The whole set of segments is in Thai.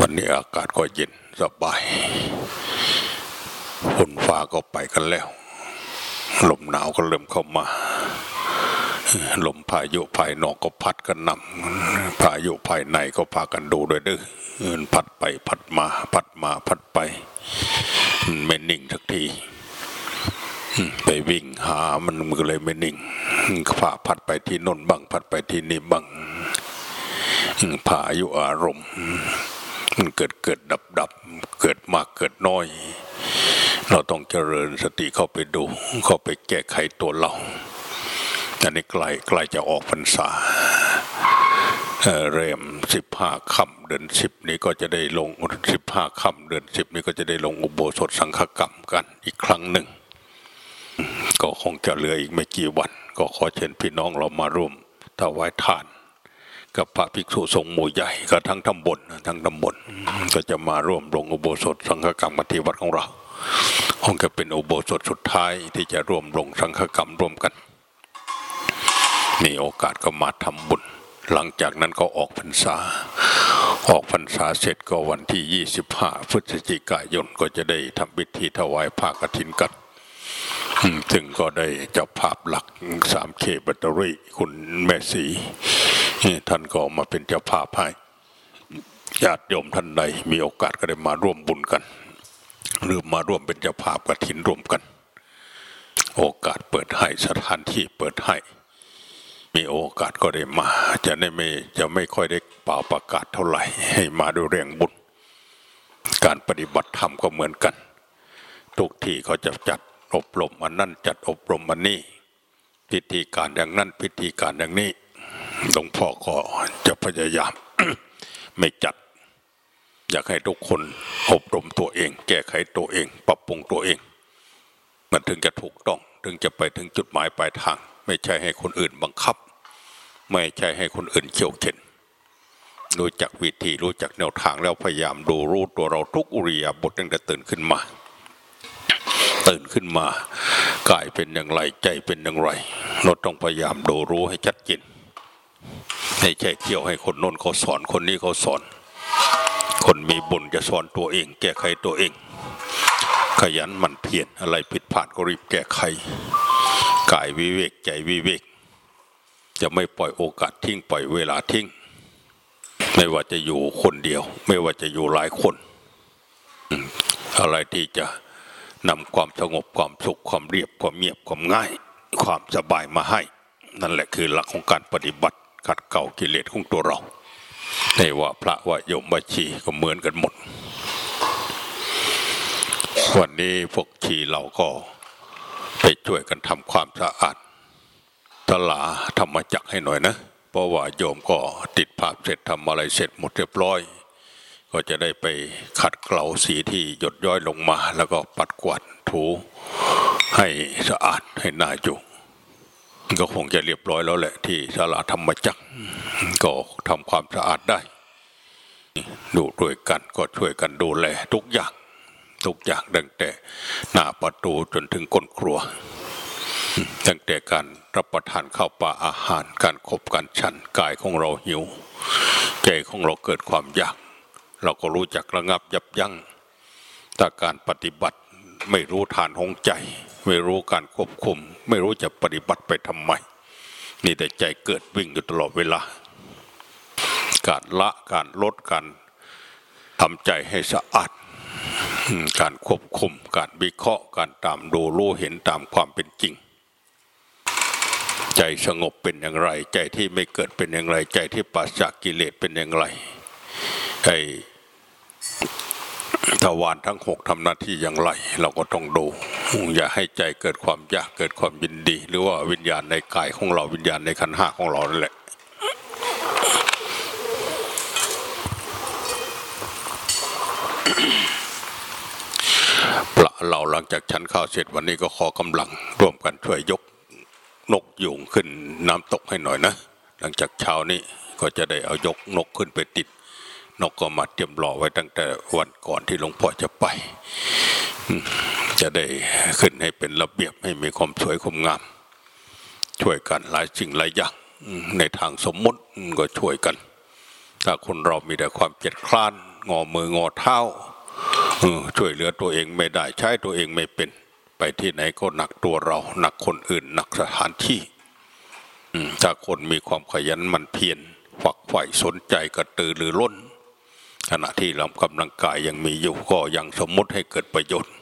วันนี้อากาศก็เย็นสบายฝนฟ้าก็ไปกันแล้ว ลมหนาวก็เริ่มเข้ามา ลมพายุภายนอกก็พัดกันนำพายุภายในก็พากันดูด้วยเด้อมันพัดไปพัดมา พัดมาพัดไปมันไม่นิ่งสักทีไปวิ่งหามันมันก็เลยไม่นิ่งพาพัดไปที่นนบังพัดไปที่นี่บังพายุอารมณ์ เกิดเกิดดับดับเกิดมากเกิดน้อย เราต้องเจริญสติเข้าไปดู เข้าไปแก้ไขตัวเราอันนี้ใกล้ใกล้จะออกพรรษาเริ่มสิบห้าค่ำเดือนสิบนี้ก็จะได้ลงสิบห้าค่ำเดือนสิบนี้ก็จะได้ลงอุโบสถสังฆกรรมกันอีกครั้งหนึ่ง ก็คงจะเหลืออีกไม่กี่วัน ก็ขอเชิญพี่น้องเรามาร่วมถวายทาน กับพระภิกษุสงฆ์หมู่ใหญ่ก็ทั้งตำบลทั้งตำบลก็จะมาร่วมลงอุโบสถสังฆกรรมกันที่วัดของเราคงจะเป็นอุโบสถสุดท้ายที่จะร่วมลงสังฆกรรมร่วมกัน มีโอกาสก็มาทำบุญ หลังจากนั้นก็ออกพรรษา ออกพรรษาเสร็จก็วันที่ 25พฤศจิกายนก็จะได้ทำพิธีถวายผ้ากฐินกันซึ่งก็ได้เจ้าภาพหลักสามเคแบตเตอรี่คุณแม่สี ท่านก็มาเป็นเจ้าภาพให้ญาติโยมท่านใดมีโอกาสก็ได้มาร่วมบุญกันหรือมาร่วมเป็นเจ้าภาพกฐินร่วมกัน โอกาสเปิดให้สถานที่เปิดให้ มีโอกาสก็ได้มา จะได้ไม่จะไม่ค่อยได้เป่าประกาศเท่าไหร่ ให้มาด้วยแรงบุญ การปฏิบัติธรรมก็เหมือนกัน ทุกที่เขาจะจัดอบรมอันนั้นจัดอบรมอันนี้ พิธีการอย่างนั้นพิธีการอย่างนี้ หลวงพ่อก็จะพยายามไม่จัด อยากให้ทุกคนอบรมตัวเอง แก้ไขตัวเอง ปรับปรุงตัวเอง มันถึงจะถูกต้อง ถึงจะไปถึงจุดหมายปลายทาง ไม่ใช่ให้คนอื่นบังคับ ไม่ใช่ให้คนอื่นเขี่ยวเข็นรู้จักวิธีรู้จักแนวทางแล้วพยายามดูรู้ตัวเราทุกอุริยาบทตั้งแต่ตื่นขึ้นมา ตื่นขึ้นมากายเป็นอย่างไรใจเป็นอย่างไรเราต้องพยายามดูรู้ให้ชัดเจน ไม่ใช่เที่ยวให้คนโน้นเขาสอนคนนี้เขาสอน คนมีบุญจะสอนตัวเอง แก้ไขตัวเอง ขยันหมันเพียรอะไรผิดพลาดก็รีบแก้ไขกายวิเวกใจวิเวก จะไม่ปล่อยโอกาสทิ้งปล่อยเวลาทิ้ง ไม่ว่าจะอยู่คนเดียว ไม่ว่าจะอยู่หลายคนอืมอะไรที่จะนำความสงบความสุขความเรียบความเงียบความง่าย ความสบายมาให้ นั่นแหละคือหลักของการปฏิบัติ ขัดเกลากิเลสของตัวเราไม่ว่าพระว่าโยมว่าชีก็เหมือนกันหมด วันนี้พวกชีเราก็ไปช่วยกันทำความสะอาดตลาธรรมจักให้หน่อยนะเพราะว่าโยมก็ติดภาพเสร็จทำอะไรเสร็จหมดเรียบร้อย ก็จะได้ไปขัดเกลาสีที่หยดย้อยลงมา แล้วก็ปัดกวาดถูให้สะอาดให้น่าอยู่ ก็คงจะเรียบร้อยแล้วแหละที่ศาลาธรรมจักรก็ทำความสะอาดได้ ดูด้วยกันก็ช่วยกันดูแลทุกอย่าง ทุกอย่างตั้งแต่หน้าประตูจนถึงก้นครัว ตั้งแต่การรับประทานข้าวปลาอาหารการขบการฉันกายของเราหิว ใจของเราเกิดความอยาก เราก็รู้จักระงับยับยั้งแต่การปฏิบัติไม่รู้ฐานของใจ ไม่รู้การควบคุม ไม่รู้จะปฏิบัติไปทำไม นี่แต่ใจเกิดวิ่งอยู่ตลอดเวลา การละการลดการทำใจให้สะอาดการควบคุม การวิเคราะห์ การตามดูรู้เห็นตามความเป็นจริง ใจสงบเป็นอย่างไร ใจที่ไม่เกิดเป็นอย่างไร ใจที่ปราศจากกิเลสเป็นอย่างไรไอ้ทวารทั้งหกทำหน้าที่อย่างไร เราก็ต้องดู อย่าให้ใจเกิดความอยากเกิดความยินดี หรือว่าวิญญาณในกายของเราวิญญาณในขันห้าของเรานั่นแหละพระเราหลังจากฉันข้าวเสร็จวันนี้ก็ขอกำลังร่วมกันช่วยยกนกยุงขึ้นน้ำตกให้หน่อยนะ หลังจากเช้านี้ก็จะได้เอายกนกขึ้นไปติด นกก็มาเตรียมรอไว้ตั้งแต่วันก่อนที่หลวงพ่อจะไป จะได้ขึ้นให้เป็นระเบียบให้มีความสวยความงาม ช่วยกันหลายสิ่งหลายอย่างในทางสมมติก็ช่วยกัน ถ้าคนเรามีแต่ความเกียจคร้านงอมืองอเท้าช่วยเหลือตัวเองไม่ได้ใช้ตัวเองไม่เป็นไปที่ไหนก็หนักตัวเรา หนักคนอื่น หนักสถานที่ถ้าคนมีความขยันหมันเพียรฝักใฝ่สนใจกระตือรือร้น ขณะที่เรากำลังกายยังมีอยู่ก็ยังสมมุติให้เกิดประโยชน์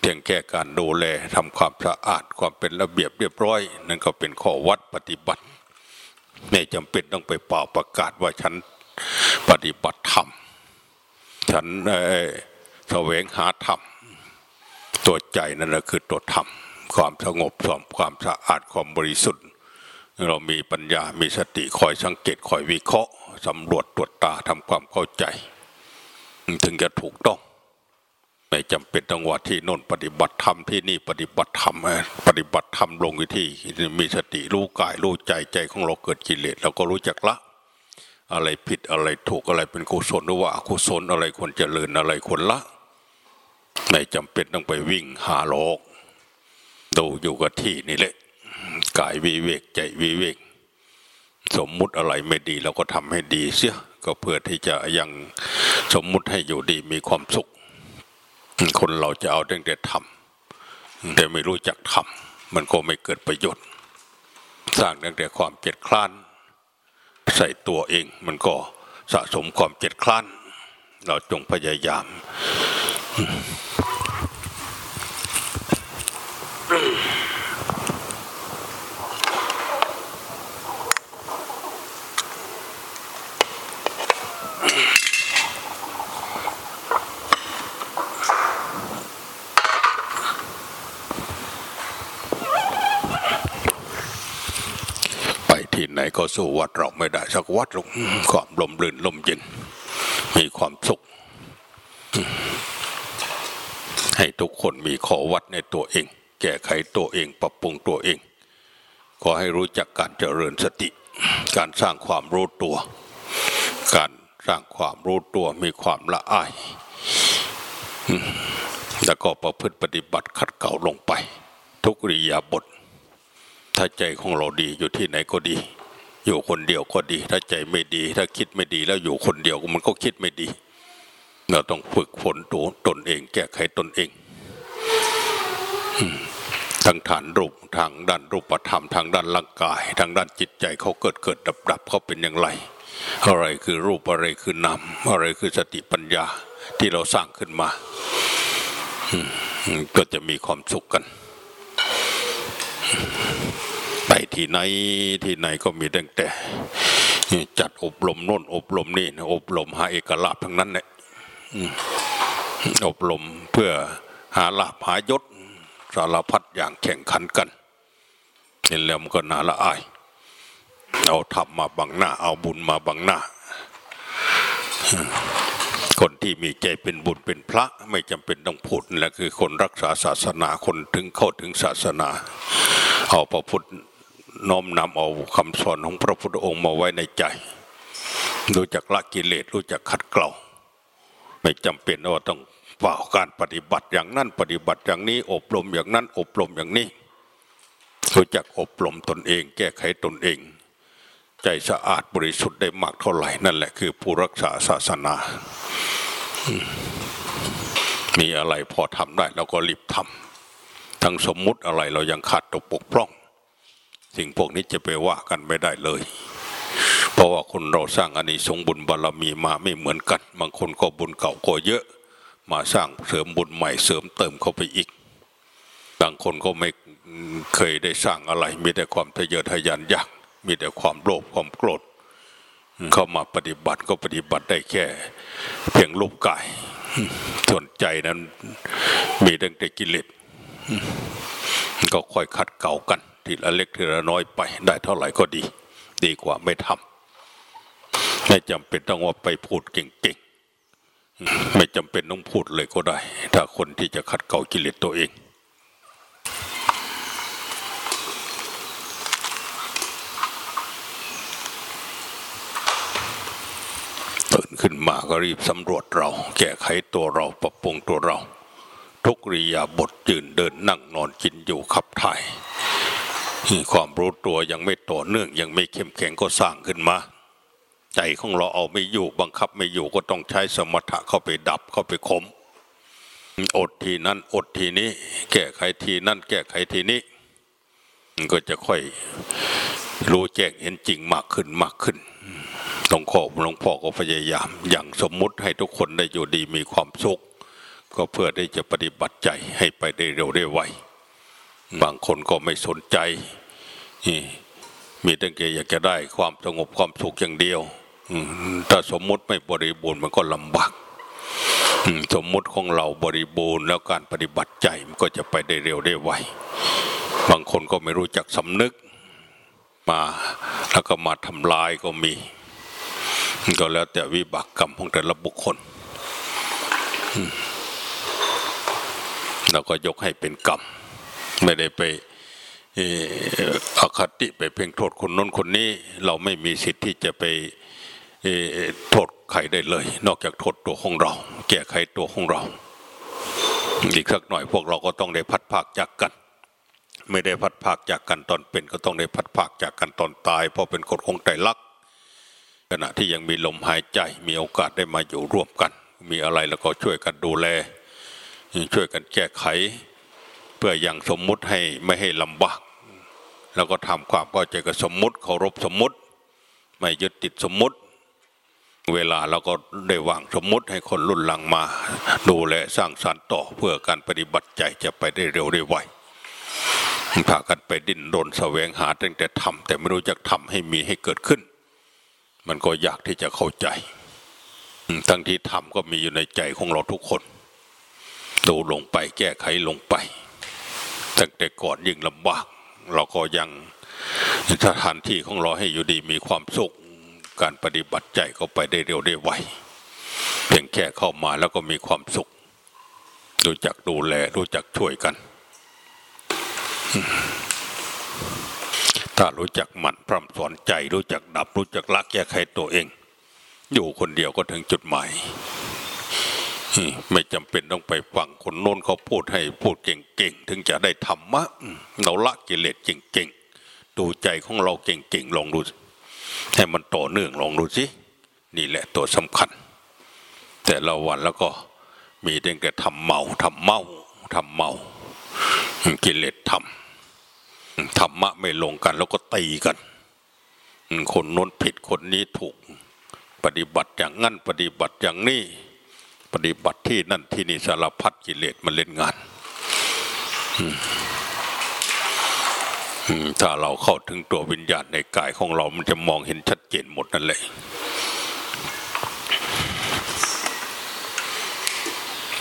เพียงแค่การดูแลทำความสะอาดความเป็นระเบียบเรียบร้อย นั่นก็เป็นข้อวัดปฏิบัติ ไม่จำเป็นต้องไปเป่าประกาศว่าฉันปฏิบัติธรรมฉันเอ่อแสวงหาธรรมตัวใจนั่นแหละคือตัวธรรมความสงบความความสะอาดความบริสุทธิ์ เรามีปัญญามีสติคอยสังเกตคอยวิเคราะห์ สำรวจตรวจตาทำความเข้าใจ ถึงจะถูกต้อง ไม่จำเป็นต้องว่าที่โน่นปฏิบัติธรรมที่นี่ปฏิบัติธรรมปฏิบัติธรรมลงที่มีสติรู้กายรู้ใจใจของเราเกิดกิเลสเราก็รู้จักละ อะไรผิดอะไรถูกอะไรเป็นกุศลหรือว่าอกุศลอะไรควรเจริญอะไรควรละ ไม่จำเป็นต้องไปวิ่งหาโลกดูอยู่กับที่นี่แหละกายวิเวกใจวิเวก สมมุติอะไรไม่ดีเราก็ทำให้ดีเสียก็เพื่อที่จะยังสมมุติให้อยู่ดีมีความสุข คนเราจะเอาตั้งแต่ทำแต่ไม่รู้จักทำมันก็ไม่เกิดประโยชน์ สร้างตั้งแต่ความเจ็ดคลาน ใส่ตัวเองมันก็สะสมความเจ็ดคลาน เราจงพยายาม ไป ที่ไหนก็สู้วัดเราไม่ได้สักวัดหรอกความลมลื่นลมเย็น มีความสุข ให้ทุกคนมีข้อวัดในตัวเอง แก้ไขตัวเอง ปรับปรุงตัวเอง ขอให้รู้จักการเจริญสติ การสร้างความรู้ตัว การสร้างความรู้ตัวมีความละอายแล้วก็ประพฤติปฏิบัติขัดเกลาลงไป ทุกริยาบท ถ้าใจของเราดีอยู่ที่ไหนก็ดี อยู่คนเดียวก็ดี ถ้าใจไม่ดี ถ้าคิดไม่ดีแล้วอยู่คนเดียวมันก็คิดไม่ดี เราต้องฝึกฝนตัวตนเอง แก้ไขตนเองทางฐานรูปทางด้านรูปธรรมทางด้านร่างกาย ทางด้านจิตใจเขาเกิดเกิดดับดับเขาเป็นอย่างไร อะไรคือรูปอะไรคือนามอะไรคือสติปัญญาที่เราสร้างขึ้นมาก็จะมีความสุขกัน ที่ไหนที่ไหนก็มีตั้งแต่ จัดอบรมโน่นอบรมนี่อบรมหาเอกลาภทั้งนั้นแหละอืมอบรมเพื่อหาลาภหายศสารพัดอย่างแข่งขันกันเห็นแล้วมันก็น่าละอายเอาธรรมมาบังหน้า เอาบุญมาบังหน้า คนที่มีใจเป็นบุญเป็นพระไม่จำเป็นต้องพูดและคือคนรักษาศาสนาคนถึงเข้าถึงศาสนา เอาพระพุทธ น้อมนำเอาคำสอนของพระพุทธองค์มาไว้ในใจ รู้จักละกิเลสรู้จักขัดเกลาไม่จำเป็นว่าต้องเป่าการปฏิบัติอย่างนั้นปฏิบัติอย่างนี้อบรมอย่างนั้นอบรมอย่างนี้รู้จักอบรมตนเอง แก้ไขตนเอง ใจสะอาดบริสุทธิ์ได้มากเท่าไหร่นั่นแหละคือผู้รักษาศาสนา มีอะไรพอทำได้เราก็รีบทำทั้งสมมุติอะไรเรายังขาดตกปกพร่อง สิ่งพวกนี้จะไปว่ากันไม่ได้เลย เพราะว่าคนเราสร้างอานิสงส์บุญบารมีมาไม่เหมือนกัน บางคนก็บุญเก่าก็เยอะ มาสร้างเสริมบุญใหม่เสริมเติมเข้าไปอีก บางคนก็ไม่เคยได้สร้างอะไร มีแต่ความทะเยอทะยานอยาก มีแต่ความโลภความโกรธเข้ามาปฏิบัติก็ปฏิบัติได้แค่ เพียงรูปกาย ส่วนใจนั้นมีตั้งแต่กิเลสก็ค่อยขัดเกลากัน ทีละเล็กทีละน้อยไป ได้เท่าไหร่ก็ดี ดีกว่าไม่ทำไม่จำเป็นต้องว่าไปพูดเก่งๆไม่จำเป็นต้องพูดเลยก็ได้ ถ้าคนที่จะขัดเกลากิเลสตัวเองตื่นขึ้นมาก็รีบสำรวจเรา แก้ไขตัวเราปรับปรุงตัวเรา ทุกริยาบทยืนเดินนั่งนอนกินอยู่ขับถ่าย ความรู้ตัวยังไม่ต่อเนื่องยังไม่เข้มแข็งก็สร้างขึ้นมา ใจของเราเอาไม่อยู่บังคับไม่อยู่ก็ต้องใช้สมถะเข้าไปดับเข้าไปข่มอดทีนั้นอดทีนี้ แก้ไขทีนั่นแก้ไขทีนี้ก็จะค่อยรู้แจ้งเห็นจริงมากขึ้นมากขึ้นหลวงพ่อหลวงพ่อก็พยายาม อย่างสมมุติให้ทุกคนได้อยู่ดีมีความสุข ก็เพื่อได้จะปฏิบัติใจให้ไปได้เร็วได้ไว บางคนก็ไม่สนใจ มีตั้งใจอยากจะได้ความสงบความสุขอย่างเดียวถ้าสมมติไม่บริบูรณ์มันก็ลำบากสมมติของเราบริบูรณ์แล้วการปฏิบัติใจมันก็จะไปได้เร็วได้ไวบางคนก็ไม่รู้จักสำนึกมาแล้วก็มาทำลายก็มี ก็แล้วแต่วิบากกรรมของแต่ละบุคคลเราก็ยกให้เป็นกรรม ไม่ได้ไปเอ่ออคติไปเพ่งโทษคนน้นคนนี้ เราไม่มีสิทธิ์ที่จะไปโทษใครได้เลย นอกจากโทษตัวของเรา แก้ไขตัวของเรา อีกสักหน่อยพวกเราก็ต้องได้พัดภาคจากกัน ไม่ได้พัดภาคจากกันตอนเป็นก็ต้องได้พัดภาคจากกันตอนตาย เพราะเป็นกฎของไตรลักษณ์ขณะที่ยังมีลมหายใจมีโอกาสได้มาอยู่ร่วมกัน มีอะไรแล้วก็ช่วยกันดูแล ช่วยกันแก้ไข เพื่ออยังสมมุติให้ไม่ให้ลำบากแล้วก็ทำความเข้าใจกับสมมุติเคารพสมมุติ ไม่ยึดติดสมมุติ เวลาเราก็ได้วางสมมุติให้คนรุ่นหลังมา ดูแลสร้างสรรค์ต่อเพื่อการปฏิบัติใจจะไปได้เร็วได้ไวพากันไปดิ้นรนแสวงหาตั้งแต่ทำแต่ไม่รู้จักทำให้มีให้เกิดขึ้น มันก็ยากที่จะเข้าใจทั้งที่ทำก็มีอยู่ในใจของเราทุกคน ดูลงไปแก้ไขลงไป ตั้งแต่ก่อนยิ่งลำบาก เราก็ยังสถานที่ของเราให้อยู่ดีมีความสุขการปฏิบัติใจก็ไปได้เร็วได้ไวเพียงแค่เข้ามาแล้วก็มีความสุข รู้จักดูแลรู้จักช่วยกัน ถ้ารู้จักหมั่นพร่ำสอนใจ รู้จักดับ รู้จักละแก้ไขตัวเอง อยู่คนเดียวก็ถึงจุดหมาย ไม่จำเป็นต้องไปฟังคนโน้นเขาพูดให้พูดเก่งๆ ถึงจะได้ธรรมะเราละกิเลสเก่งๆ ดูใจของเราเก่งๆ ลองดู ให้มันต่อเนื่องลองดูสิ นี่แหละตัวสำคัญ แต่ละวันแล้วก็มีแต่แต่ทำเมาทำเมาทำเมากิเลสทำธรรมะไม่ลงกัน แล้วก็ตีกัน คนโน้นผิดคนนี้ถูก ปฏิบัติอย่างงั้นปฏิบัติอย่างนี้ ปฏิบัติที่นั่นที่นี่สารพัดกิเลสมันเล่นงานถ้าเราเข้าถึงตัววิญญาณในกายของเรา มันจะมองเห็นชัดเจนหมดนั่นแหละ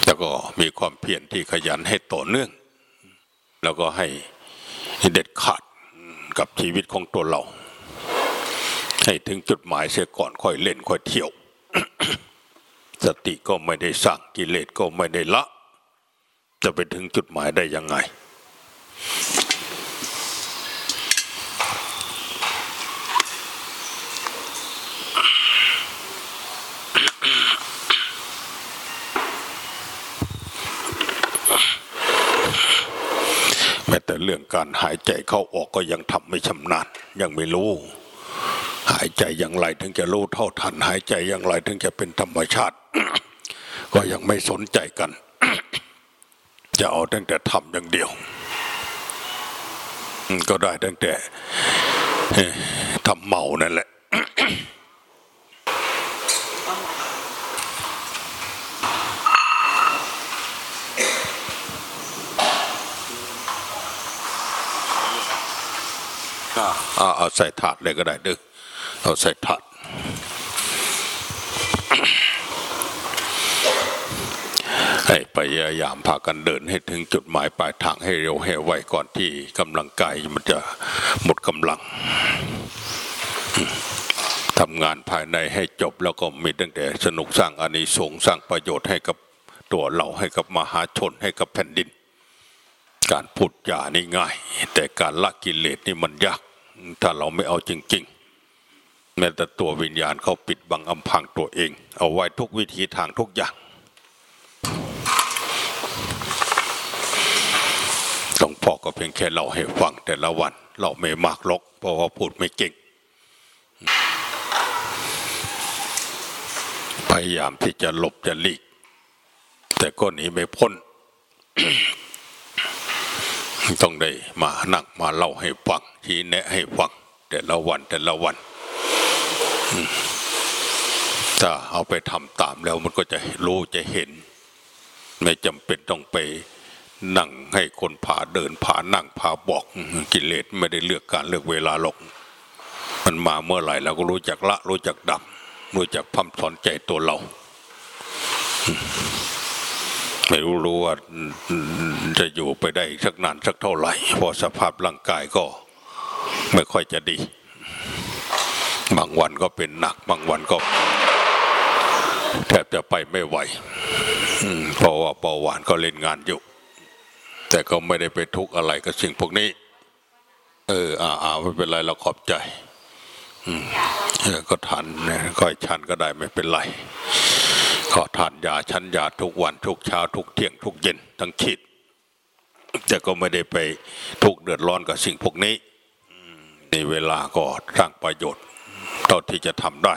แล้วก็มีความเพียรที่ขยันให้ต่อเนื่อง แล้วก็ให้เด็ดขาดกับชีวิตของตัวเรา ให้ถึงจุดหมายเสียก่อนค่อยเล่นค่อยเที่ยว สติก็ไม่ได้สร้างกิเลสก็ไม่ได้ละ จะไปถึงจุดหมายได้ยังไง แม้แต่เรื่องการหายใจเข้าออกก็ยังทำไม่ชำนาญยังไม่รู้ หายใจอย่างไรถึงจะรู้เท่าทัน หายใจอย่างไรถึงจะเป็นธรรมชาติ ก็ยังไม่สนใจกัน จะเอาตั้งแต่ทำอย่างเดียว ก็ได้ตั้งแต่ทำเมานั่นแหละอ่าเอาใส่ถาดเลยก็ได้ดึก เอาใส่ถาดให้พยายามพากันเดินให้ถึงจุดหมายปลายทางให้เร็วให้ไวก่อนที่กำลังกายมันจะหมดกำลังทำงานภายในให้จบแล้วก็มีตั้งแต่สนุกสร้างอานิสงส์สร้างประโยชน์ให้กับตัวเราให้กับมหาชนให้กับแผ่นดิน การพูดจานี่ง่าย แต่การละกิเลสนี่มันยาก ถ้าเราไม่เอาจริง แม้แต่ตัววิญญาณเขาปิดบังอำพรางตัวเอง เอาไว้ทุกวิธีทางทุกอย่างหลวงพ่อก็เพียงแค่เล่าให้ฟังแต่ละวันเราไม่มากหรอกเพราะว่าพูดไม่เก่ง พยายามที่จะหลบจะหลีก แต่ก็หนีไม่พ้น ต้องได้มานั่งมาเล่าให้ฟังชี้แนะให้ฟังแต่ละวันแต่ละวัน ถ้าเอาไปทำตามแล้วมันก็จะรู้จะเห็น ไม่จำเป็นต้องไปนั่งให้คนพาเดินพานั่งพาบอกกิเลสไม่ได้เลือกการเลือกเวลาหรอกมันมาเมื่อไหร่เราก็รู้จักละ รู้จักดับรู้จักพัฒสอนใจตัวเรา ไม่รู้รู้ว่าจะอยู่ไปได้สักนานสักเท่าไหร่เพราะสภาพร่างกายก็ไม่ค่อยจะดี บางวันก็เป็นหนัก บางวันก็แทบจะไปไม่ไหวเพราะว่าเบาหวานก็เล่นงานอยู่ แต่ก็ไม่ได้ไปทุกข์อะไรกับสิ่งพวกนี้ เออ อ่าอ่าไม่เป็นไรเราขอบใจก็ทานนะค่อยชันก็ได้ไม่เป็นไรขอทานยาชั้นยาทุกวันทุกเช้าทุกเที่ยงทุกเย็นทั้งขีดแต่ก็ไม่ได้ไปทุกเดือดร้อนกับสิ่งพวกนี้ในเวลาก็สร้างประโยชน์ เท่าที่จะทำได้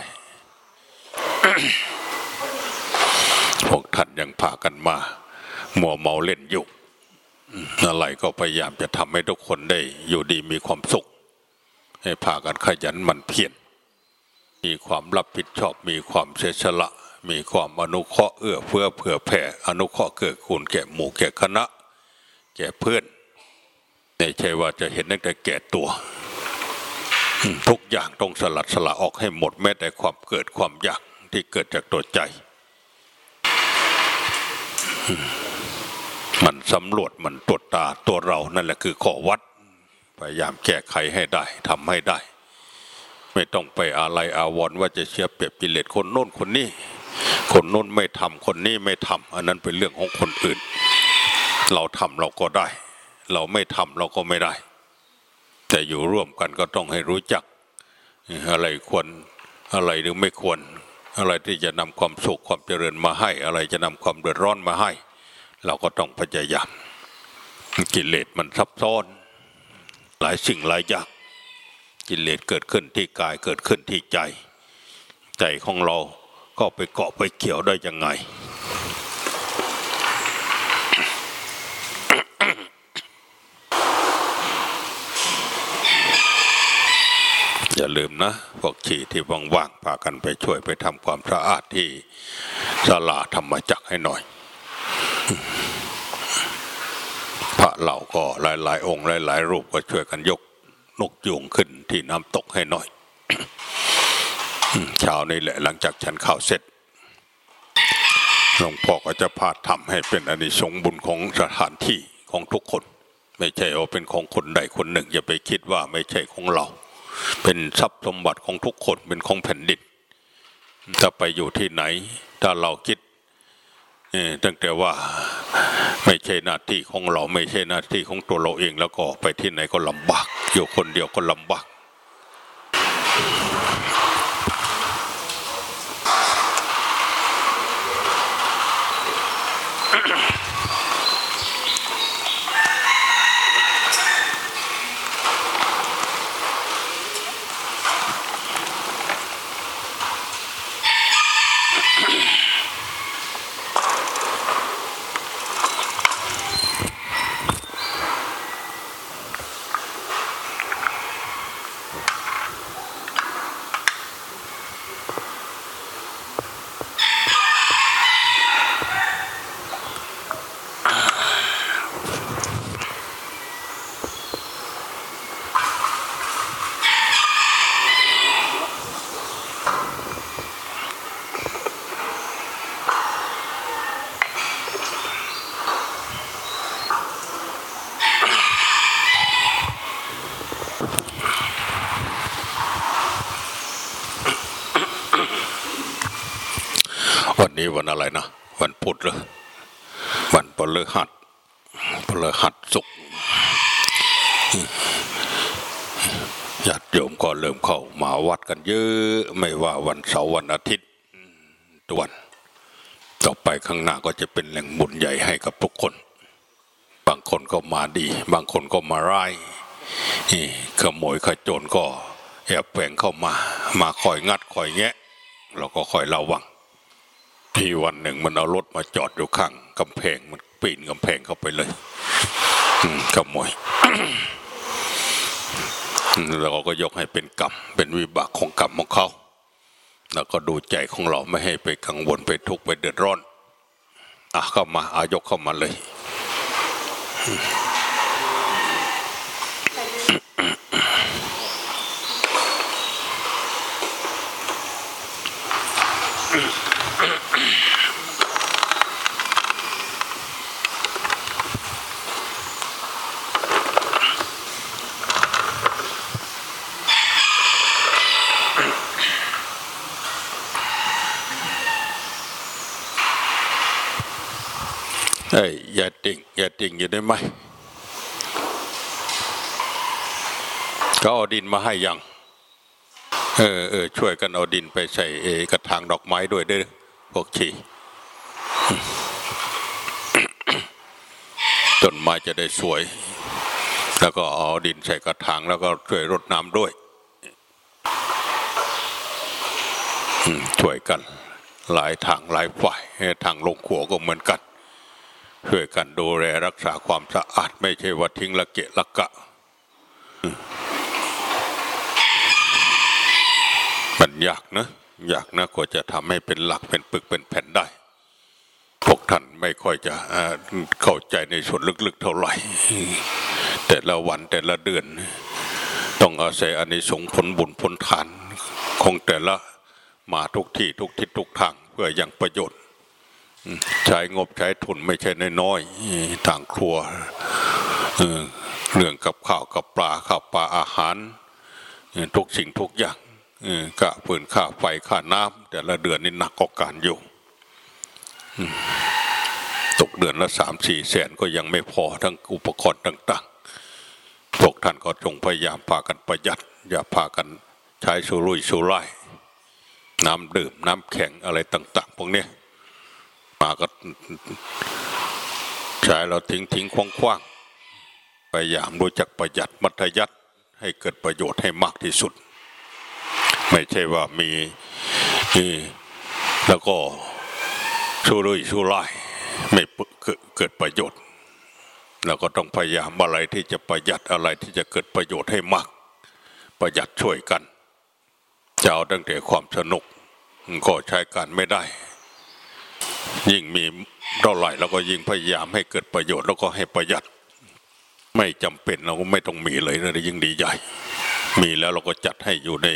พวกท่านยังพากันมา มัวเมาเล่นอยู่อะไรก็พยายามจะทำให้ทุกคนได้อยู่ดีมีความสุข ให้พากันขยันมันเพียรมีความรับผิดชอบมีความเสียสละ มีความอนุเคราะห์เอื้อเฟื้อเผื่อแผ่อนุเคราะห์เกื้อกูลแก่หมู่แก่คณะ แก่เพื่อนไม่ใช่ว่าจะเห็นตั้งแต่แก่ตัว ทุกอย่างต้องสลัดสละออกให้หมดแม้แต่ความเกิดความอยากที่เกิดจากตัวใจ มันสำรวจมันตรวจตาตัวเรานั่นแหละคือข้อวัด พยายามแก้ไขให้ได้ทำให้ได้ ไม่ต้องไปอะไรอาวรว่าจะเชื่อเปรียบกิเลสคนโน้นคนนี้ คนโน้นไม่ทำคนนี้ไม่ทำอันนั้นเป็นเรื่องของคนอื่น เราทำเราก็ได้ เราไม่ทำเราก็ไม่ได้ แต่อยู่ร่วมกันก็ต้องให้รู้จัก อะไรควรอะไรหรือไม่ควร อะไรที่จะนำความสุขความเจริญมาให้ อะไรจะนำความเดือดร้อนมาให้ เราก็ต้องพยายามกิเลสมันซับซ้อน หลายสิ่งหลายอย่างกิเลสเกิดขึ้นที่กายเกิดขึ้นที่ใจ ใจของเราก็ไปเกาะไปเกี่ยวได้ยังไง อย่าลืมนะพวกฉี่ที่ว่างๆพากันไปช่วยไปทำความสะอาดที่ศาลาธรรมจักรให้หน่อย พระเหล่าก็หลายๆ องค์หลายๆ รูปก็ช่วยกันยกนกยูงขึ้นที่น้ำตกให้หน่อยเช้านี้แหละหลังจากฉันข้าวเสร็จหลวงพ่อก็จะพาทำให้เป็นอนิสงส์บุญของสถานที่ของทุกคน ไม่ใช่ว่าเป็นของคนใดคนหนึ่ง อย่าไปคิดว่าไม่ใช่ของเรา เป็นทรัพย์สมบัติของทุกคนเป็นของแผ่นดินจะไปอยู่ที่ไหน ถ้าเราคิดเอ่อตั้งแต่ว่าไม่ใช่หน้าที่ของเราไม่ใช่หน้าที่ของตัวเราเองแล้วก็ไปที่ไหนก็ลำบากอยู่คนเดียวก็ลำบาก นี้วันอะไรนะวันพุธเหรอวันพฤหัสพฤหัสสุกร์ญาติโยมก็เริ่มเข้ามาวัดกันเยอะไม่ว่าวันเสาร์วันอาทิตย์ทุกวัน ต่อไปข้างหน้าก็จะเป็นแหล่งบุญใหญ่ให้กับทุกคน บางคนก็มาดี บางคนก็มาร้ายขโมยขโจรก็แอบแฝงเข้ามา มาคอยงัดคอยแงะเราก็คอยระวัง มีวันหนึ่งมันเอารถมาจอดอยู่ข้างกำแพงมันปีนกำแพงเข้าไปเลยขโมยเราก็ยกให้เป็นกรรมเป็นวิบากของกรรมของเขา แล้วก็ดูใจของเราไม่ให้ไปกังวลไปทุกข์ไปเดือดร้อน อะเข้ามาอายกเข้ามาเลย เอ้ยอย่าติ่ิ่งอยู่ได้ไหมก็เอาดินมาให้ยังเออเออช่วยกันเอาดินไปใส่เอกระถางดอกไม้ด้วยเด้อพวกชีต้นไม้จะได้สวย แล้วก็เอาดินใส่กระถางแล้วก็ช่วยรดน้ำด้วยช่วยกัน หลายทางหลายฝ่ายทางลงขัวก็เหมือนกัน ช่วยกันดูแลรักษาความสะอาด ไม่ใช่ว่าทิ้งละเกะละกะ มันยากนะยากนะกว่าจะทำให้เป็นหลักเป็นปึกเป็นแผ่นได้ พวกท่านไม่ค่อยจะเข้าใจในส่วนลึกๆเท่าไหร่ แต่ละวันแต่ละเดือน ต้องอาศัยอานิสงส์ผลบุญผลทานของแต่ละมาทุกที่ทุกทิศทุกทางเพื่อยังประโยชน์ ใช้งบใช้ทุนไม่ใช่น้อยๆทางครัวเรื่องกับข้าวกับปลาข้าวปลาอาหาร ทุกสิ่งทุกอย่างกะปืนค่าไฟค่าน้ำแต่ละเดือนนี่หนักกว่าการอยู่ตกเดือนละสามสี่แสนก็ยังไม่พอทั้งอุปกรณ์ต่างๆพวกท่านก็จงพยายามพากันประหยัด อย่าพากันใช้สุรุ่ยสุร่ายน้ำดื่มน้ำแข็งอะไรต่าง ๆ พวกนี้ มาก็ใช้เราทิ้งทิ้งคว้างคว้างพยายามรู้จักประหยัดมัธยัติให้เกิดประโยชน์ให้มากที่สุด ไม่ใช่ว่ามีนี่แล้วก็ชูรุ่ยชูร่ายไม่เกิดเกิดประโยชน์แล้วก็ต้องพยายามอะไรที่จะประหยัดอะไรที่จะเกิดประโยชน์ให้มาก ประหยัดช่วยกันจะเอาตั้งแต่ความสนุกก็ใช้การไม่ได้ ยิ่งมีเท่าไหร่เราก็ยิ่งพยายามให้เกิดประโยชน์แล้วก็ให้ประหยัด ไม่จำเป็นเราก็ไม่ต้องมีเลยนะยิ่งดีใหญ่ มีแล้วเราก็จัดให้อยู่ใน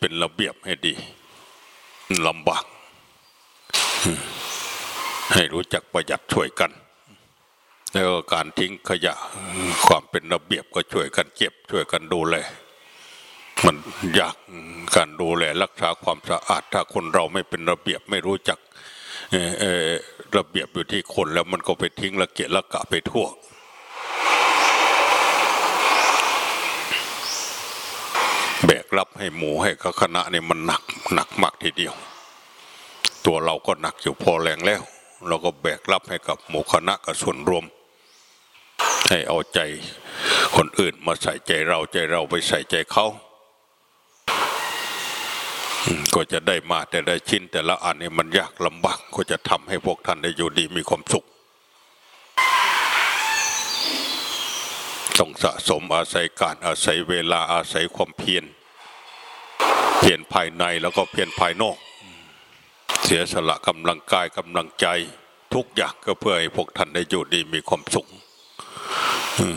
เป็นระเบียบให้ดีลำบาก ให้รู้จักประหยัดช่วยกันแล้วการทิ้งขยะความเป็นระเบียบก็ช่วยกันเก็บช่วยกันดูแล มันยากการดูแลรักษาความสะอาด ถ้าคนเราไม่เป็นระเบียบไม่รู้จักระเบียบอยู่ที่คนแล้วมันก็ไปทิ้งละเกะละกะไปทั่วแบกรับให้หมูให้คณะนี่มันหนักหนักมากทีเดียว ตัวเราก็หนักอยู่พอแรงแล้ว เราก็แบกรับให้กับหมู่คณะกับส่วนรวม ให้เอาใจคนอื่นมาใส่ใจเราใจเราไปใส่ใจเขา ก็จะได้มาแต่ละชิ้นแต่ละอันเนี่ยมันยากลำบากก็จะทำให้พวกท่านได้อยู่ดีมีความสุขต้องสะสมอาศัยการอาศัยเวลาอาศัยความเพียรเพียรภายในแล้วก็เพียรภายนอก เสียสละกำลังกายกำลังใจ ทุกอย่างก็เพื่อให้พวกท่านได้อยู่ดีมีความสุขอืม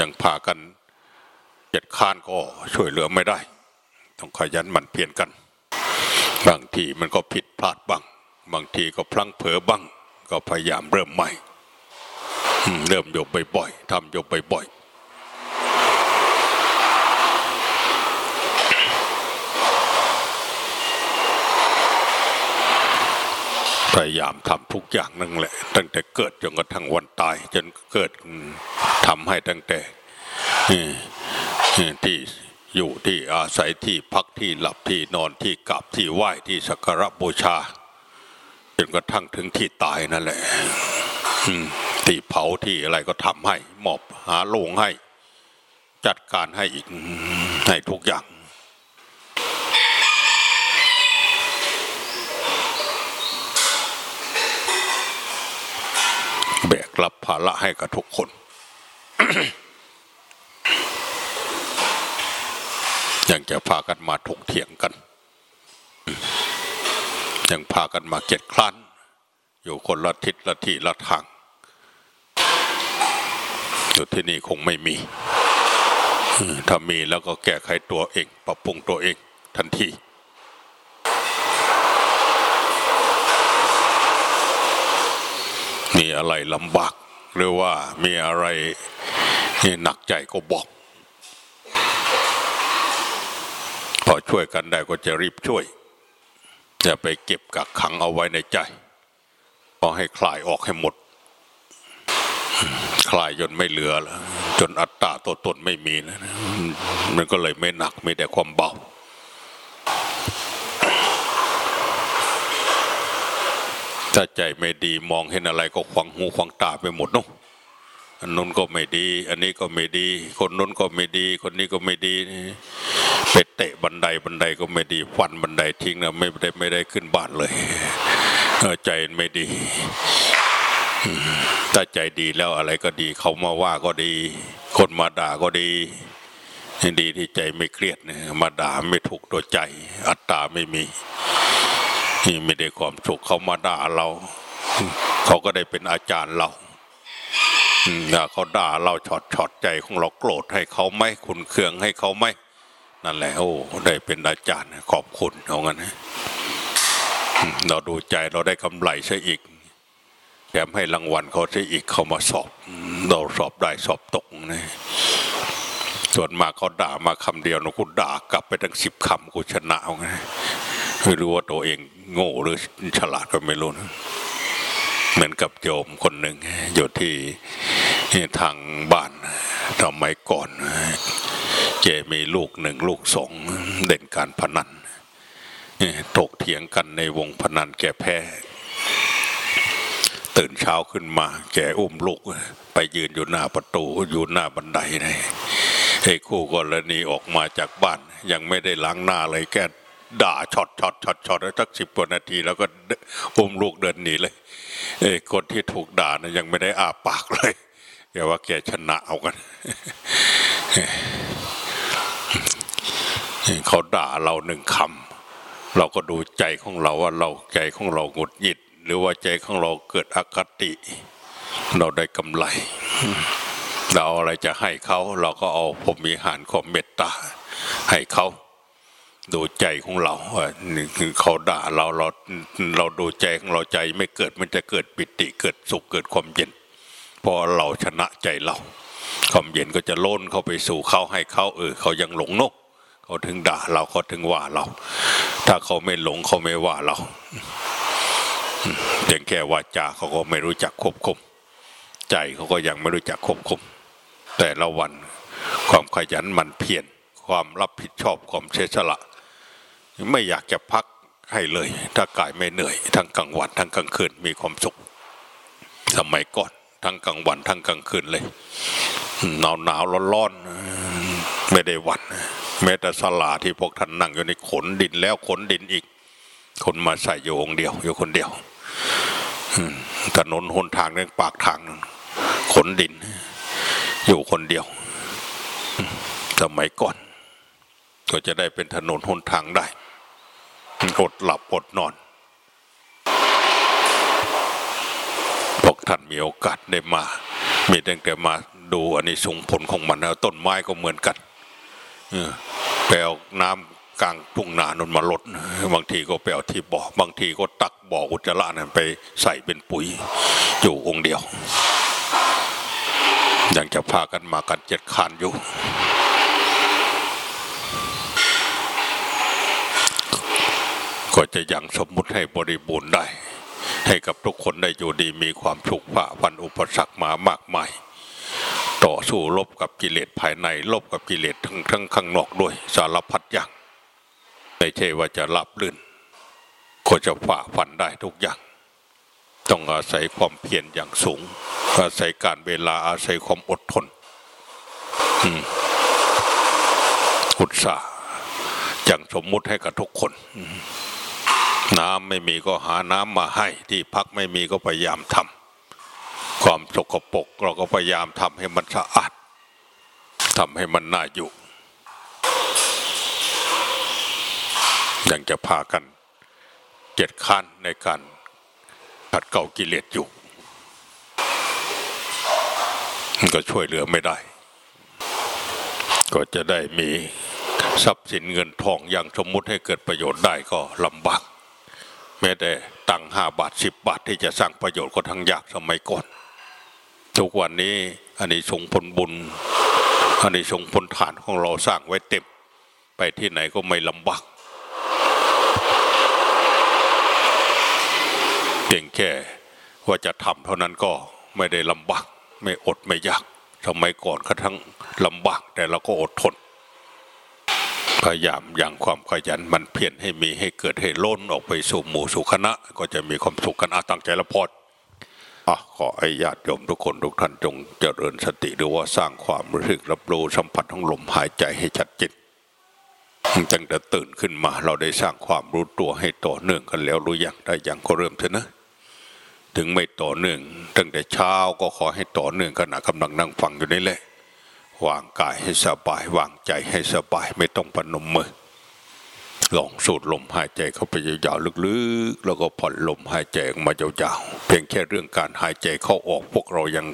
ยังพากันเจ็ดข้านก็ช่วยเหลือไม่ได้ ต้องขยันหมั่นเพียรกัน บางทีมันก็ผิดพลาดบ้าง บางทีก็พลั้งเผลอบ้าง ก็พยายามเริ่มใหม่ เริ่มโยบบ่อยๆทำโยบบ่อยๆพยายามทำทุกอย่างนั่นแหละ ตั้งแต่เกิดจนกระทั่งวันตาย จนเกิดทำให้ตั้งแต่ที่ อยู่ที่อาศัยที่พักที่หลับที่นอนที่กราบที่ไหว้ที่สักการบูชาจนกระทั่งถึงที่ตายนั่นแหละที่เผาที่อะไรก็ทำให้มอบหาโลงให้ จัดการให้อีกให้ทุกอย่าง แบกรับภาระให้กับทุกคน ยังจะพากันมาถกเถียงกัน ยังพากันมาเกียดคร้น อยู่คนละทิศละที่ละทางอยู่ที่นี่คงไม่มีถ้ามีแล้วก็แก้ไขตัวเอง ปรับปรุงตัวเองทันทีมีอะไรลำบาก หรือว่ามีอะไรหนักใจก็บอก พอช่วยกันได้ก็จะรีบช่วยอย่าไปเก็บกักขังเอาไว้ในใจพอให้คลายออกให้หมด คลายจนไม่เหลือแล้วจนอัตตาตัวตนไม่มีแล้วนะมันก็เลยไม่หนักมีแต่ความเบาถ้าใจไม่ดีมองเห็นอะไรก็ขวางหูขวางตาไปหมดเนาะ อันนู้นก็ไม่ดี อันนี้ก็ไม่ดี คนนู้นก็ไม่ดี คนนี้ก็ไม่ดีไปเตะบันไดบันไดก็ไม่ดีฟันบันไดทิ้งนะไม่ได้ไม่ได้ขึ้นบ้านเลยใจไม่ดีถ้าใจดีแล้วอะไรก็ดี เขามาว่าก็ดี คนมาด่าก็ดีดีที่ใจไม่เครียดเนี่ยมาด่าไม่ถูกตัวใจ อัตตาไม่มีนี่ไม่ได้ความสุขเขามาด่าเรา เขาก็ได้เป็นอาจารย์เรา เขาด่าเราช็อตช็อตใจของเราโกรธให้เขาไหมคุณเคืองให้เขาไหมนั่นแหละโอ้ได้เป็นอาจารย์ขอบคุณเอางั้นนะเราดูใจเราได้กำไรซะอีกแถมให้รางวัลเขาซะอีกเขามาสอบ เราสอบได้สอบตกนะส่วนมากเขาด่ามาคำเดียวนะกูด่ากลับไปทั้งสิบคำกูชนะเอาไงไม่รู้ว่าตัวเองโง่หรือฉลาดก็ไม่รู้นะ เหมือนกับโยมคนหนึ่งอยู่ที่ทางบ้านทำไมยก่อนเจมีลูกหนึ่งลูกสองเด่นการพนันถกเถียงกันในวงพนันแกแพ้ ตื่นเช้าขึ้นมา แกอุ้มลูก ไปยืนอยู่หน้าประตูอยู่หน้าบันไดเลยไอ้คู่กรณีออกมาจากบ้าน ยังไม่ได้ล้างหน้าเลยแกด่าช็อตช็อตช็อตช็อตแล้วสักสิบกว่านาที แล้วก็อุ้มลูกเดินหนีเลย คนที่ถูกด่านะยังไม่ได้อ้าปากเลยอย่าว่าแกชนะเอากันเขาด่าเราหนึ่งคำเราก็ดูใจของเราว่าเราใจของเราหงุดหงิด หรือว่าใจของเราเกิดอคติ เราได้กำไร เราเอาอะไรจะให้เขา เราก็เอาพรหมวิหารความเมตตาให้เขา ดูใจของเราว่านี่คือเขาด่าเราเราเราดูใจของเราใจไม่เกิดมันจะเกิดปิติเกิดสุขเกิดความเย็นพอเราชนะใจเรา ความเย็นก็จะล้นเข้าไปสู่เขาให้เขาเออเขายังหลงนกเขาถึงด่าเราเขาถึงว่าเรา ถ้าเขาไม่หลงเขาไม่ว่าเราเพียงแค่วาจาเขาก็ไม่รู้จักควบคุม ใจเขาก็ยังไม่รู้จักควบคุม แต่ละวันความขยันหมันเพียรความรับผิดชอบความเสียสละ ไม่อยากจะพักให้เลย ถ้ากายไม่เหนื่อย ทั้งกลางวันทั้งกลางคืนมีความสุข สมัยก่อนทั้งกลางวันทั้งกลางคืนเลยหนาวหนาวร้อนร้อนๆไม่ได้วันแม้แต่สลาที่พวกท่านนั่งอยู่ในขนดินแล้วขนดินอีก คนมาใส่อยู่องเดียว อยู่คนเดียวถนนหนทางนั่นปากทางขนดิน อยู่คนเดียวสมัยก่อน ก็จะได้เป็นถนนหนทางได้ อดหลับอดนอนพวกท่านมีโอกาสได้มา มีตั้งแต่มาดูอันนี้ส่งผลของมันแล้วต้นไม้ก็เหมือนกันเออไปเอาน้ำกลางทุ่งนานนมาลด บางทีก็ไปเอาที่บ่อบางทีก็ตักบ่ออุจจาระนั้นไปใส่เป็นปุ๋ยอยู่องค์เดียวยังจะพากันมากันเจ็ดคันอยู่ ก็จะยังสมมุติให้บริบูรณ์ได้ ให้กับทุกคนได้อยู่ดีมีความสุขผ่าพันอุปสรรคมามากมาย ต่อสู้ลบกับกิเลสภายในลบกับกิเลสทั้งทั้งข้างนอกด้วยสารพัดอย่างไม่ใช่ว่าจะรับลื่น ก็จะฝ่าฟันได้ทุกอย่าง ต้องอาศัยความเพียรอย่างสูง อาศัยการเวลาอาศัยความอดทนอุตสาห์อย่างสมมุติให้กับทุกคน น้ำไม่มีก็หาน้ำมาให้ ที่พักไม่มีก็พยายามทำความสกปรกเราก็พยายามทำให้มันสะอาดทำให้มันน่าอยู่ยังจะพากันเจ็ดขั้นในการขัดเกลากิเลสอยู่มันก็ช่วยเหลือไม่ได้ ก็จะได้มีทรัพย์สินเงินทองอย่างสมมุติให้เกิดประโยชน์ได้ก็ลำบาก แม้แต่ตังห้าบาทสิบบาทที่จะสร้างประโยชน์ก็ทั้งยากสมัยก่อน ทุกวันนี้อันนี้ส่งผลบุญอันนี้ส่งผลฐานของเราสร้างไว้เต็ม ไปที่ไหนก็ไม่ลำบากเพียงแค่ว่าจะทำเท่านั้นก็ไม่ได้ลำบากไม่อดไม่ยาก สมัยก่อนก็ทั้งลำบากแต่เราก็อดทน พยายามอย่างความขยันมันเพียรให้มีให้เกิดให้ล้นออกไปสู่หมู่สู่คณะ ก็จะมีความสุขกันอาตั้งใจละพอดอะขอให้ญาติโยมทุกคนทุกท่านจงเจริญสติหรือว่าสร้างความรู้สึกรับรู้สัมผัสของลมหายใจให้ชัดเจนตั้งแต่ตื่นขึ้นมาเราได้สร้างความรู้ตัวให้ต่อเนื่องกันแล้วรู้อย่างได้อย่างก็เริ่มเถอะนะถึงไม่ต่อเนื่องตั้งแต่เช้าก็ขอให้ต่อเนื่องขณะกำลังนั่งฟังอยู่นี่แหละ วางกายให้สบาย วางใจให้สบายไม่ต้องปนมมือลองสูดลมหายใจเข้าไปยาวๆลึกๆ แล้วก็ผ่อนลมหายใจออกมายาวๆเพียงแค่เรื่องการหายใจเข้าออกพวกเรายัง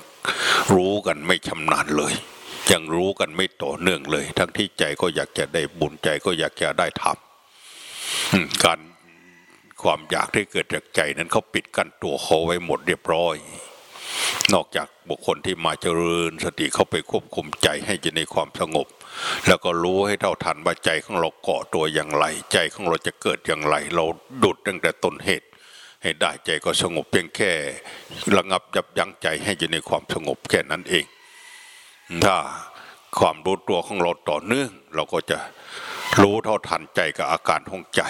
รู้กันไม่ชำนาญเลย ยังรู้กันไม่ต่อเนื่องเลย ทั้งที่ใจก็อยากจะได้บุญใจก็อยากจะได้ทำการความอยากที่เกิดจากใจนั้นเขาปิดกั้นตัวเขาไว้หมดเรียบร้อย นอกจากบุคคลที่มาเจริญสติเข้าไปควบคุมใจให้อยู่ในความสงบ แล้วก็รู้ให้เท่าทันว่าใจของเราเกาะตัวอย่างไร ใจของเราจะเกิดอย่างไร เราดุดตั้งแต่ต้นเหตุ ให้ได้ใจก็สงบเพียงแค่ ระงับยับยั้งใจให้อยู่ในความสงบแค่นั้นเอง ถ้าความรู้ตัวของเราต่อเนื่อง เราก็จะรู้เท่าทันใจกับอาการของใจ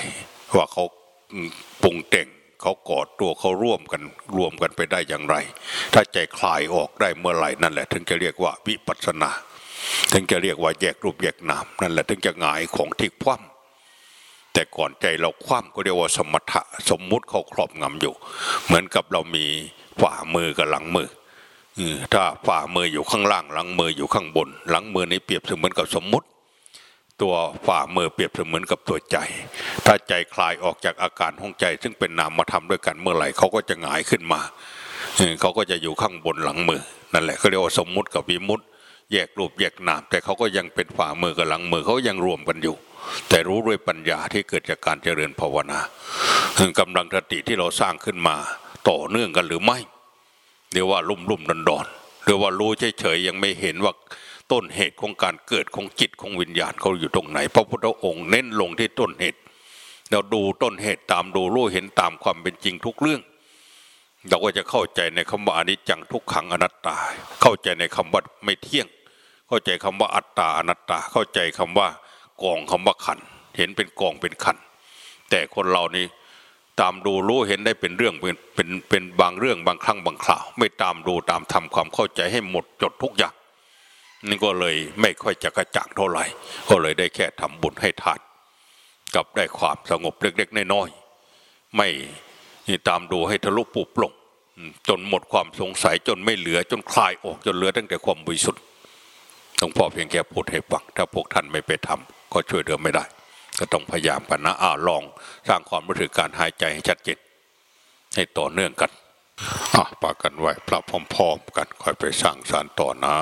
ว่าเขาปรุงแต่ง เขากอดตัวเขาร่วมกันรวมกันไปได้อย่างไร ถ้าใจคลายออกได้เมื่อไหร่นั่นแหละ ถึงจะเรียกว่าวิปัสสนาถึงจะเรียกว่าแยกรูปแยกนามนั่นแหละถึงจะหงายของที่คว่ำแต่ก่อนใจเราคว่ำก็เรียกว่าสมถะสมมุติเขาครอบงำอยู่ เหมือนกับเรามีฝ่ามือกับหลังมือถ้าฝ่ามืออยู่ข้างล่างหลังมืออยู่ข้างบน หลังมือในเปรียบเสมือนกับสมมุติ ตัวฝ่ามือเปรียบเสมือนกับตัวใจ ถ้าใจคลายออกจากอาการของใจ ซึ่งเป็นนามธรรมด้วยกันเมื่อไหร่เขาก็จะหงายขึ้นมาเขาก็จะอยู่ข้างบนหลังมือนั่นแหละเขาเรียกว่าสมมุติกับวิมุติแยกรูปแยกนาม แต่เขาก็ยังเป็นฝ่ามือกับหลังมือเขายังรวมกันอยู่ แต่รู้ด้วยปัญญาที่เกิดจากการเจริญภาวนาถึงกำลังสติที่เราสร้างขึ้นมา ต่อเนื่องกันหรือไม่เรียกว่าลุ่มลุ่มดอนดอนหรือว่ารู้เฉยๆยังไม่เห็นว่า ต้นเหตุของการเกิดของจิตของวิญญาณเขาอยู่ตรงไหน พระพุทธองค์เน้นลงที่ต้นเหตุ เราดูต้นเหตุตามดูรู้เห็นตามความเป็นจริงทุกเรื่อง เราก็จะเข้าใจในคำว่าอนิจจังทุกขังอนัตตา เข้าใจในคำว่าไม่เที่ยง เข้าใจคำว่าอัตตาอนัตตา เข้าใจคำว่ากองคำว่าขันเห็นเป็นกองเป็นขันแต่คนเรานี่ตามดูรู้เห็นได้เป็นเรื่องเป็นเป็นเป็นบางเรื่องบางครั้งบางคราว ไม่ตามดูตามทำความเข้าใจให้หมดจดทุกอย่าง นี่ก็เลยไม่ค่อยจะกระจ่างเท่าไหร่ ก็เลยได้แค่ทำบุญให้ทานกับได้ความสงบเล็กๆน้อยๆไม่ตามดูให้ทะลุปุบลงจนหมดความสงสัยจนไม่เหลือจนคลายออกจนเหลือตั้งแต่ความบริสุทธิ์หลวงพ่อเพียงแค่พูดให้ฟังถ้าพวกท่านไม่ไปทำก็ช่วยเหลือไม่ได้ ก็ต้องพยายามกันนะอ่าลอง สร้างความรู้สึกการหายใจให้ชัดเจนให้ต่อเนื่องกันอะปากันไว้พระพร้อมๆกันค่อยไปสร้างสารต่อนะ